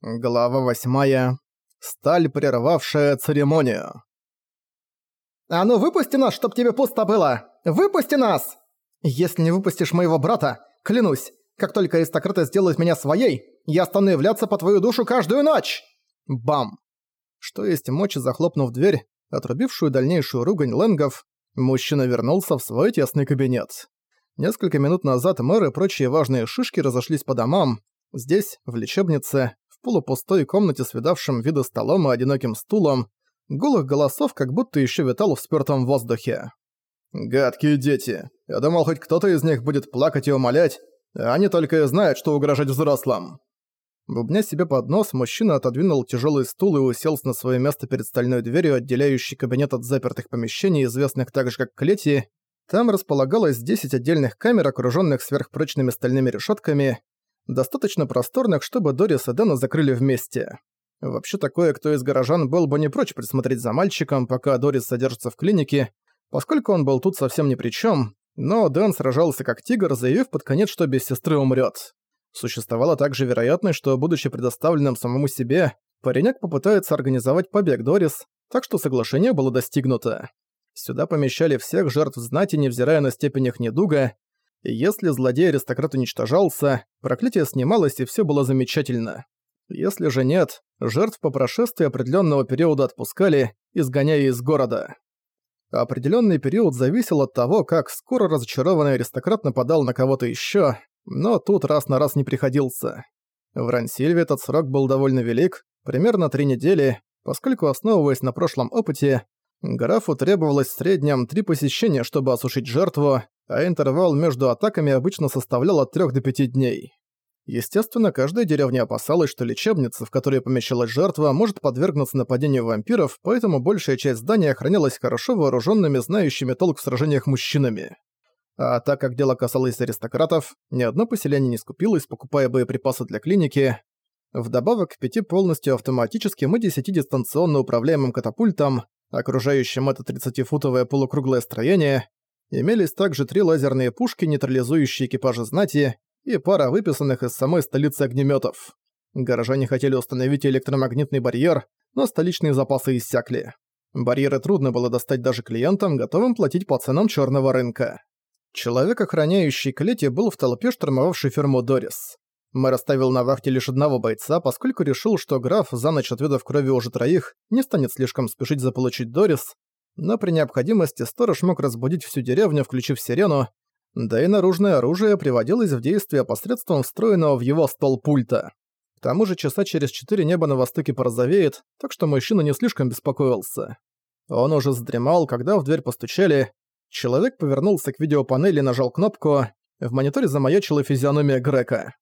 Глава восьмая. Сталь, прервавшая церемонию. «А ну выпусти нас, чтоб тебе пусто было! Выпусти нас! Если не выпустишь моего брата, клянусь, как только аристократы сделают меня своей, я стану являться по твою душу каждую ночь!» Бам! Что есть мочи, захлопнув дверь, отрубившую дальнейшую ругань Лэнгов, мужчина вернулся в свой тесный кабинет. Несколько минут назад мэр и прочие важные шишки разошлись по домам. Здесь, в лечебнице, полупустой комнате с видавшим виды столом и одиноким стулом, голых голосов как будто еще витал в спёртом воздухе. «Гадкие дети. Я думал, хоть кто-то из них будет плакать и умолять, а они только и знают, что угрожать взрослым». Бубня себе под нос, мужчина отодвинул тяжелый стул и уселся на свое место перед стальной дверью, отделяющей кабинет от запертых помещений, известных также как клети. Там располагалось 10 отдельных камер, окруженных сверхпрочными стальными решетками, достаточно просторных, чтобы Дорис и Дэна закрыли вместе. Вообще такое, кто из горожан был бы не прочь присмотреть за мальчиком, пока Дорис содержится в клинике, поскольку он был тут совсем ни при чем, но Дэн сражался как тигр, заявив под конец, что без сестры умрет. Существовала также вероятность, что, будучи предоставленным самому себе, паренек попытается организовать побег Дорис, так что соглашение было достигнуто. Сюда помещали всех жертв знати, невзирая на степень их недуга, если злодей-аристократ уничтожался, проклятие снималось и все было замечательно. Если же нет, жертв по прошествии определенного периода отпускали, изгоняя из города. Определенный период зависел от того, как скоро разочарованный аристократ нападал на кого-то еще, но тут раз на раз не приходился. В Рансильве этот срок был довольно велик, примерно три недели, поскольку, основываясь на прошлом опыте, графу требовалось в среднем три посещения, чтобы осушить жертву, а интервал между атаками обычно составлял от 3 до 5 дней. Естественно, каждая деревня опасалась, что лечебница, в которой помещалась жертва, может подвергнуться нападению вампиров, поэтому большая часть здания охранялась хорошо вооруженными, знающими толк в сражениях мужчинами. А так как дело касалось аристократов, ни одно поселение не скупилось, покупая боеприпасы для клиники. Вдобавок к пяти полностью автоматическим и десяти дистанционно управляемым катапультам, окружающим это 30-футовое полукруглое строение, Имелись также три лазерные пушки, нейтрализующие экипажи знати, и пара выписанных из самой столицы огнеметов. Горожане хотели установить электромагнитный барьер, но столичные запасы иссякли. Барьеры трудно было достать даже клиентам, готовым платить по ценам черного рынка. Человек, охраняющий Клети, был в толпе, штурмовавшей ферму Дорис. Мэр оставил на вахте лишь одного бойца, поскольку решил, что граф, за ночь отведав крови уже троих, не станет слишком спешить заполучить Дорис, но при необходимости сторож мог разбудить всю деревню, включив сирену, да и наружное оружие приводилось в действие посредством встроенного в его стол пульта. К тому же часа через четыре небо на востоке порозовеет, так что мужчина не слишком беспокоился. Он уже задремал, когда в дверь постучали. Человек повернулся к видеопанели и нажал кнопку. В мониторе замаячила физиономия Грека.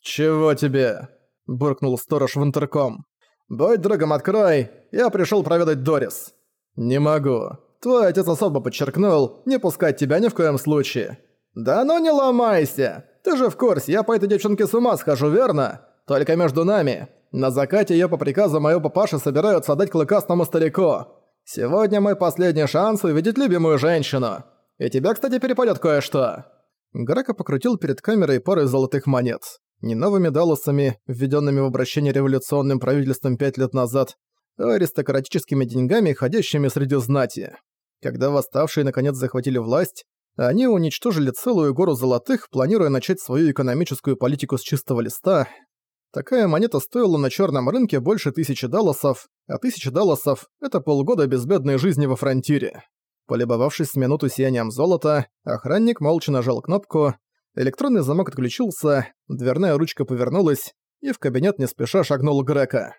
«Чего тебе?» – буркнул сторож в интерком. «Будь другом, открой! Я пришел проведать Дорис!» «Не могу. Твой отец особо подчеркнул, не пускать тебя ни в коем случае». «Да ну не ломайся! Ты же в курсе, я по этой девчонке с ума схожу, верно? Только между нами. На закате её по приказу моего папаши собираются отдать клыкастому старику. Сегодня мой последний шанс увидеть любимую женщину. И тебе, кстати, перепадёт кое-что». Грака покрутил перед камерой парой золотых монет. Не новыми далласами, введёнными в обращение революционным правительством пять лет назад, аристократическими деньгами, ходящими среди знати. Когда восставшие наконец захватили власть, они уничтожили целую гору золотых, планируя начать свою экономическую политику с чистого листа. Такая монета стоила на черном рынке больше тысячи далласов, а тысяча далласов – это полгода безбедной жизни во фронтире. Полюбовавшись с минуту сиянием золота, охранник молча нажал кнопку, электронный замок отключился, дверная ручка повернулась, и в кабинет не спеша шагнул Грека.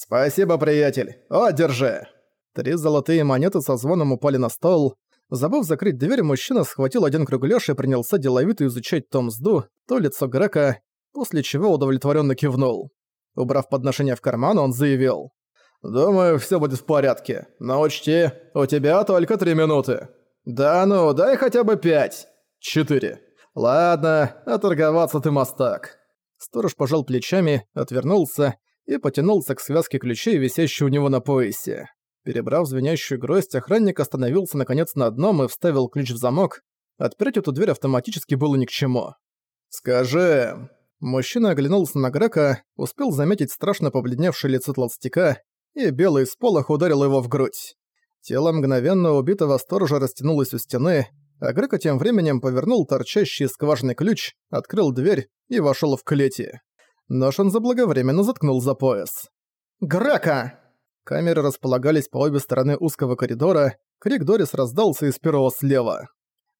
«Спасибо, приятель! О, держи!» Три золотые монеты со звоном упали на стол. Забыв закрыть дверь, мужчина схватил один кругляш и принялся деловито изучать то мзду, то лицо Грека, после чего удовлетворенно кивнул. Убрав подношение в карман, он заявил. «Думаю, все будет в порядке. Но учти, у тебя только три минуты». «Да ну, дай хотя бы пять». «Четыре». «Ладно, оторговаться ты мастак». Сторож пожал плечами, отвернулся и потянулся к связке ключей, висящей у него на поясе. Перебрав звенящую гроздь, охранник остановился наконец на одном и вставил ключ в замок. Отпереть эту дверь автоматически было ни к чему. «Скажи...» Мужчина оглянулся на Грека, успел заметить страшно побледневшее лицо толстяка, и белый сполох ударил его в грудь. Тело мгновенно убитого сторожа растянулось у стены, а Грека тем временем повернул торчащий из скважины ключ, открыл дверь и вошел в клети. Нож он заблаговременно заткнул за пояс. «Грека!» Камеры располагались по обе стороны узкого коридора, крик Дорис раздался из первого слева.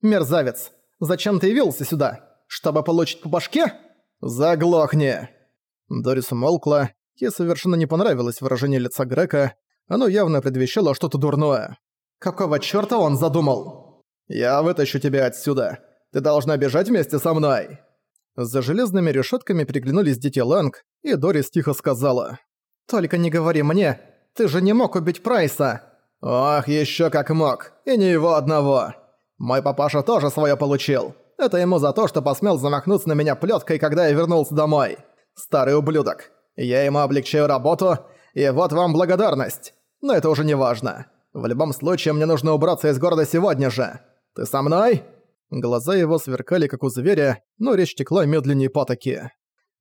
«Мерзавец! Зачем ты явился сюда? Чтобы получить по башке?» «Заглохни!» Дорис умолкла, ей совершенно не понравилось выражение лица Грека, оно явно предвещало что-то дурное. «Какого чёрта он задумал?» «Я вытащу тебя отсюда. Ты должна бежать вместе со мной!» За железными решетками переглянулись дети Ланг, и Дорис тихо сказала. «Только не говори мне, ты же не мог убить Прайса!» «Ох, ещё как мог, и не его одного! Мой папаша тоже своё получил. Это ему за то, что посмел замахнуться на меня плёткой, когда я вернулся домой. Старый ублюдок. Я ему облегчаю работу, и вот вам благодарность. Но это уже не важно. В любом случае, мне нужно убраться из города сегодня же. Ты со мной?» Глаза его сверкали, как у зверя, но речь текла медленнее потоки.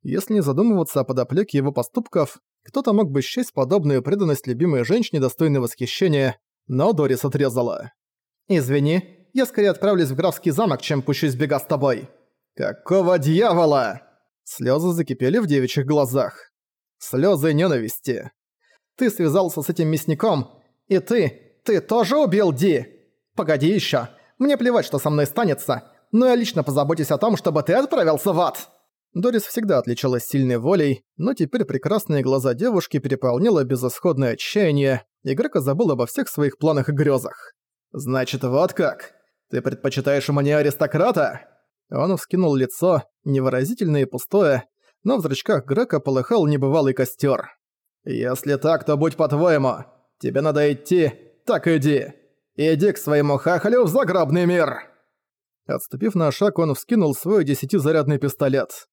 Если не задумываться о подоплеке его поступков, кто-то мог бы счесть подобную преданность любимой женщине достойной восхищения, но Дорис отрезала. «Извини, я скорее отправлюсь в графский замок, чем пущусь бега с тобой». «Какого дьявола?» Слёзы закипели в девичьих глазах. Слёзы ненависти. «Ты связался с этим мясником, и ты, ты тоже убил Ди? Погоди ещё, мне плевать, что со мной станется, но я лично позабочусь о том, чтобы ты отправился в ад!» Дорис всегда отличалась сильной волей, но теперь прекрасные глаза девушки переполнило безысходное отчаяние, и Грека забыл обо всех своих планах и грезах. «Значит, вот как? Ты предпочитаешь мне аристократа?» Он вскинул лицо, невыразительное и пустое, но в зрачках Грека полыхал небывалый костер. «Если так, то будь по-твоему. Тебе надо идти, так иди. Иди к своему хахалю в загробный мир!» Отступив на шаг, он вскинул свой десятизарядный пистолет.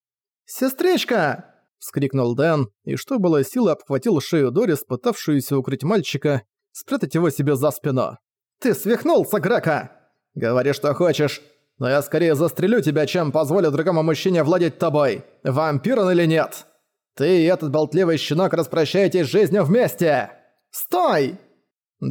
«Сестричка!» — вскрикнул Дэн, и что было силы обхватил шею Дорис, пытавшуюся укрыть мальчика, спрятать его себе за спину. «Ты свихнулся, Грека!» «Говори, что хочешь, но я скорее застрелю тебя, чем позволю другому мужчине владеть тобой, вампир он или нет. Ты и этот болтливый щенок распрощаетесь с жизнью вместе!» «Стой!»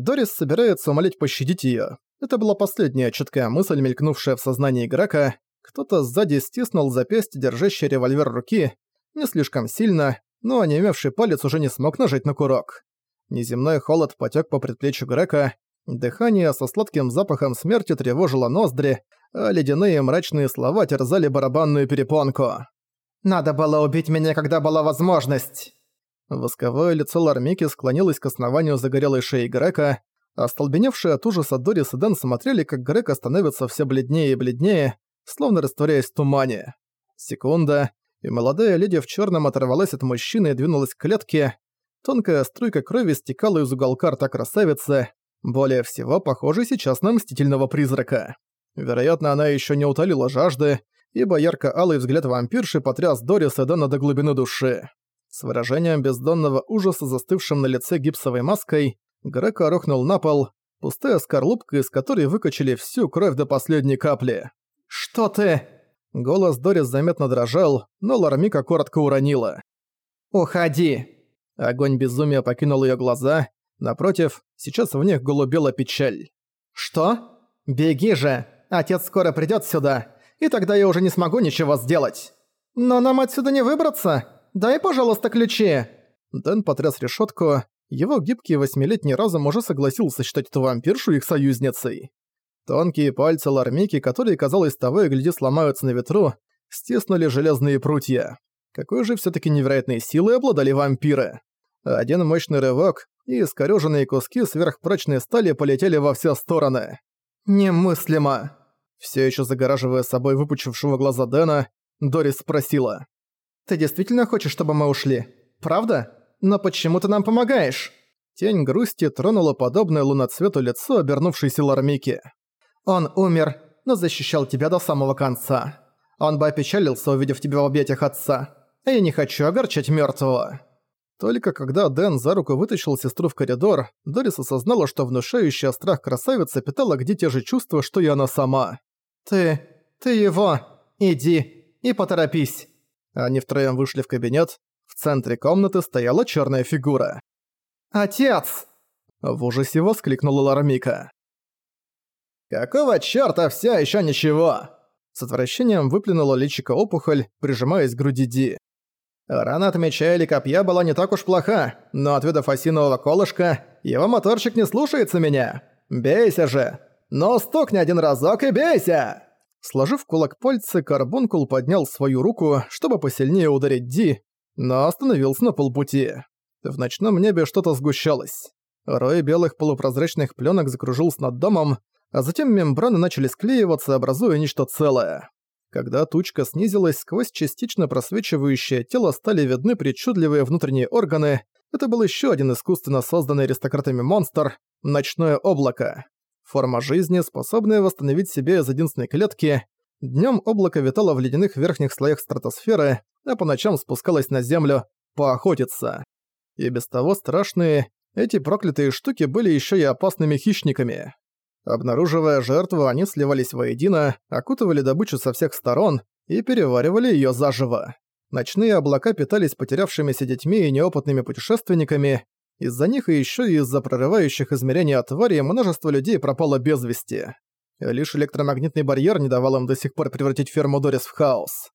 Дорис собирается умолить пощадить её. Это была последняя четкая мысль, мелькнувшая в сознании игрока, кто-то сзади стиснул запястье, держащий револьвер руки, не слишком сильно, но онемевший палец уже не смог нажать на курок. Неземной холод потек по предплечью Грека, дыхание со сладким запахом смерти тревожило ноздри, а ледяные мрачные слова терзали барабанную перепонку. «Надо было убить меня, когда была возможность!» Восковое лицо Лармики склонилось к основанию загорелой шеи Грека, а столбеневшие от ужаса Дорис и Дэн смотрели, как Грека становится все бледнее и бледнее, словно растворяясь в тумане. Секунда, и молодая леди в черном оторвалась от мужчины и двинулась к клетке. Тонкая струйка крови стекала из уголка рта красавицы, более всего похожей сейчас на мстительного призрака. Вероятно, она еще не утолила жажды, ибо ярко-алый взгляд вампирши потряс Дорис и Дэна до глубины души. С выражением бездонного ужаса, застывшим на лице гипсовой маской, Грека рухнул на пол, пустая скорлупка, из которой выкачали всю кровь до последней капли. «Что ты?» Голос Дорис заметно дрожал, но Лармика коротко уронила. «Уходи!» Огонь безумия покинул её глаза. Напротив, сейчас в них голубела печаль. «Что? Беги же! Отец скоро придёт сюда, и тогда я уже не смогу ничего сделать. Но нам отсюда не выбраться. Дай, пожалуйста, ключи!» Дэн потряс решётку. Его гибкий восьмилетний разум уже согласился считать эту вампиршу их союзницей. Тонкие пальцы Лармики, которые, казалось, того и гляди сломаются на ветру, стиснули железные прутья. Какой же все таки невероятной силой обладали вампиры? Один мощный рывок, и искорёженные куски сверхпрочной стали полетели во все стороны. «Немыслимо!» Все еще загораживая собой выпучившего глаза Дэна, Дорис спросила. «Ты действительно хочешь, чтобы мы ушли? Правда? Но почему ты нам помогаешь?» Тень грусти тронула подобное луноцвету лицо обернувшейся Лармики. Он умер, но защищал тебя до самого конца. Он бы опечалился, увидев тебя в объятиях отца. А я не хочу огорчать мёртвого». Только когда Дэн за руку вытащил сестру в коридор, Дорис осознала, что внушающая страх красавица питала где те же чувства, что и она сама. «Ты... ты его... иди и поторопись». Они втроем вышли в кабинет. В центре комнаты стояла черная фигура. «Отец!» В ужасе воскликнула Ларамика. «Какого чёрта все еще ничего?» С отвращением выплюнула личико опухоль, прижимаясь к груди Ди. Рана от меча или копья была не так уж плоха, но от видов осинового колышка его моторчик не слушается меня. Бейся же! Но стукни один разок и бейся!» Сложив кулак пальцы, Карбункул поднял свою руку, чтобы посильнее ударить Ди, но остановился на полпути. В ночном небе что-то сгущалось. Рой белых полупрозрачных пленок закружился над домом, а затем мембраны начали склеиваться, образуя нечто целое. Когда тучка снизилась, сквозь частично просвечивающее тело стали видны причудливые внутренние органы. Это был еще один искусственно созданный аристократами монстр — ночное облако. Форма жизни, способная восстановить себя из единственной клетки. Днем облако витало в ледяных верхних слоях стратосферы, а по ночам спускалось на землю поохотиться. И без того страшные, эти проклятые штуки были еще и опасными хищниками. Обнаруживая жертву, они сливались воедино, окутывали добычу со всех сторон и переваривали её заживо. Ночные облака питались потерявшимися детьми и неопытными путешественниками. Из-за них и ещё и из-за прорывающих измерений от твари множество людей пропало без вести. Лишь электромагнитный барьер не давал им до сих пор превратить ферму Дорис в хаос.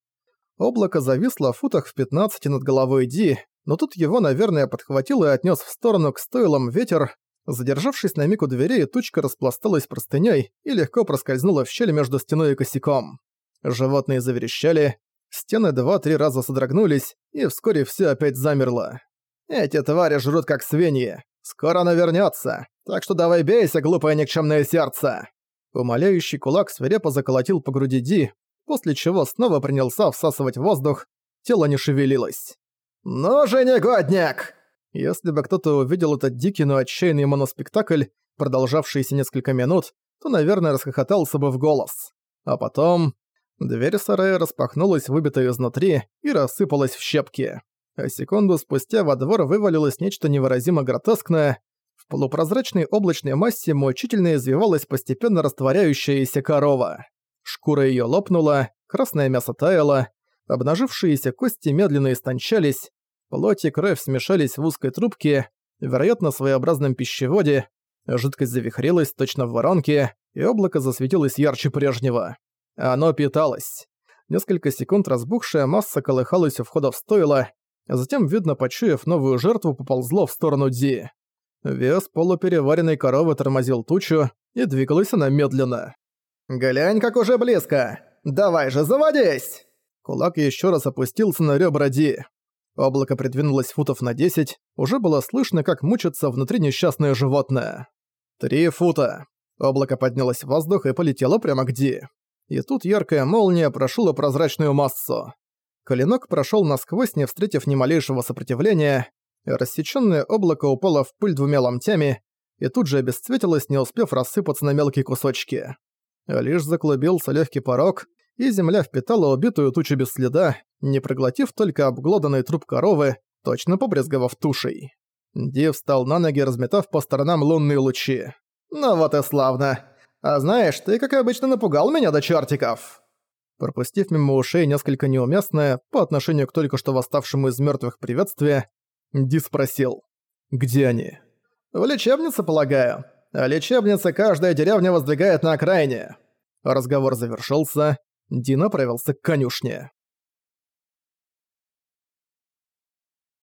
Облако зависло в футах в 15 над головой Ди, но тут его, наверное, подхватил и отнёс в сторону к стойлам ветер, Задержавшись на миг у дверей, тучка распласталась простыней и легко проскользнула в щель между стеной и косяком. Животные заверещали, стены два-три раза содрогнулись, и вскоре все опять замерло. «Эти твари жрут как свиньи. Скоро она вернется, так что давай бейся, глупое никчемное сердце!» Умоляющий кулак свирепо заколотил по груди Ди, после чего снова принялся всасывать воздух, тело не шевелилось. «Ну же, негодник!» Если бы кто-то увидел этот дикий, но отчаянный моноспектакль, продолжавшийся несколько минут, то, наверное, расхохотался бы в голос. А потом... Дверь сарая распахнулась, выбитая изнутри, и рассыпалась в щепки. А секунду спустя во двор вывалилось нечто невыразимо гротескное. В полупрозрачной облачной массе мучительно извивалась постепенно растворяющаяся корова. Шкура её лопнула, красное мясо таяло, обнажившиеся кости медленно истончались, Плоть и кровь смешались в узкой трубке, вероятно, своеобразном пищеводе, жидкость завихрилась точно в воронке, и облако засветилось ярче прежнего. Оно питалось. Несколько секунд разбухшая масса колыхалась у входа в стойло, затем, видно, почуяв новую жертву, поползло в сторону Ди. Вес полупереваренной коровы тормозил тучу, и двигалась она медленно. «Глянь, как уже близко! Давай же, заводись!» Кулак еще раз опустился на ребра Ди. Облако придвинулось футов на 10, уже было слышно, как мучится внутри несчастное животное. Три фута. Облако поднялось в воздух и полетело прямо к Ди. И тут яркая молния прошила прозрачную массу. Клинок прошел насквозь, не встретив ни малейшего сопротивления. Рассечённое облако упало в пыль двумя ломтями и тут же обесцветилось, не успев рассыпаться на мелкие кусочки. Лишь заклубился легкий порог, и земля впитала убитую тучу без следа, не проглотив только обглоданный труп коровы, точно побрезговав тушей. Ди встал на ноги, разметав по сторонам лунные лучи. «Ну вот и славно. А знаешь, ты, как обычно, напугал меня до чертиков!» Пропустив мимо ушей несколько неуместное по отношению к только что восставшему из мертвых приветствия, Ди спросил, «Где они?» «В лечебнице, полагаю. А лечебница каждая деревня воздвигает на окраине». Разговор завершился, Ди направился к конюшне.